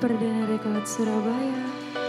Perdana Record Surabaya.